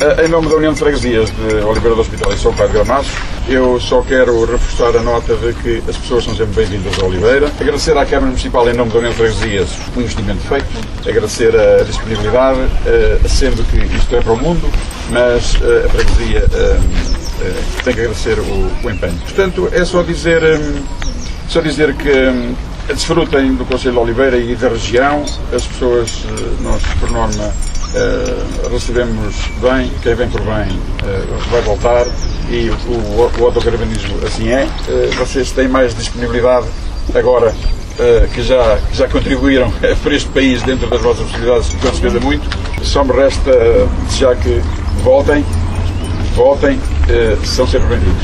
Em nome da União de Freguesias de Oliveira do Hospital e São de Gramacho, eu só quero reforçar a nota de que as pessoas são sempre bem-vindas a Oliveira. Agradecer à Câmara Municipal, em nome da União de Freguesias, o investimento feito. Agradecer a disponibilidade, eh, sendo que isto é para o mundo, mas eh, a Freguesia eh, tem que agradecer o, o empenho. Portanto, é só dizer, só dizer que desfrutem do Conselho de Oliveira e da região. As pessoas, nós, por norma, Uh, recebemos bem, quem vem por bem uh, vai voltar e o, o, autocaravanismo assim é. Uh, vocês têm mais disponibilidade agora que, já, que já contribuíram para este país dentro das vossas possibilidades, com certeza muito. Só me resta desejar que voltem, voltem, são sempre bem-vindos.